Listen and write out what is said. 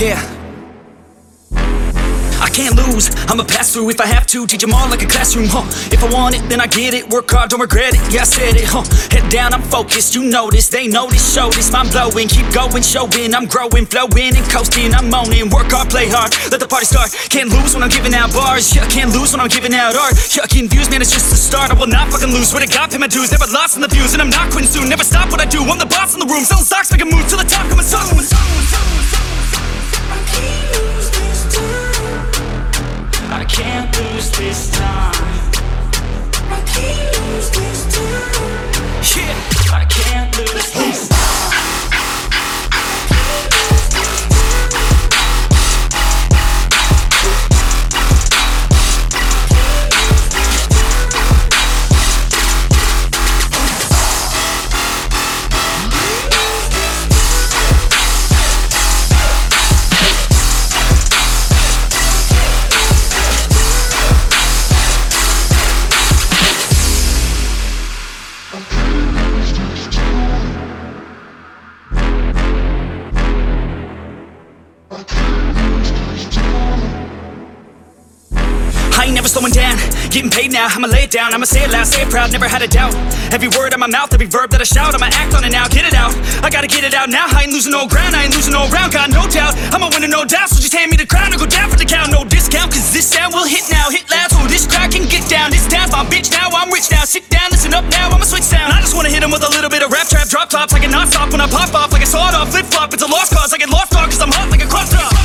Yeah. I can't lose, I'ma pass through if I have to. Teach them all like a classroom, If I want it, then I get it. Work hard, don't regret it, yeah I said it, huh? Head down, I'm focused, you this They know this, show this, mind blowing. Keep going, showing, I'm growing Flowing and coasting, I'm owning Work hard, play hard, let the party start. Can't lose when I'm giving out bars. Yeah, can't lose when I'm giving out art. Yeah, views, man, it's just the start. I will not fucking lose, swear to God, pay my dues. Never lost in the views, and I'm not quitting soon. Never stop what I do, I'm the boss in the room. Selling stocks, making moves to the top, coming soon I can't lose this time. I can't lose this I ain't never slowing down, getting paid now. I'ma lay it down, I'ma say it loud, say it proud, never had a doubt. Every word out my mouth, every verb that I shout, I'ma act on it now, get it out. I gotta get it out now. I ain't losing no ground, I ain't losing no round, got no doubt. I'ma win no doubt. So just hand me the crown or go down for the count, no discount. Cause this sound will hit now, hit loud, so this crowd can get down. This town's my bitch now, I'm rich now. Sit down, listen up now, I'ma switch sound. I just wanna hit 'em with a little bit of rap trap, drop tops. I can not stop when I pop off like a sawed off, flip flop. It's a lost cause, I get lost dog, cause I'm hot like a cross top.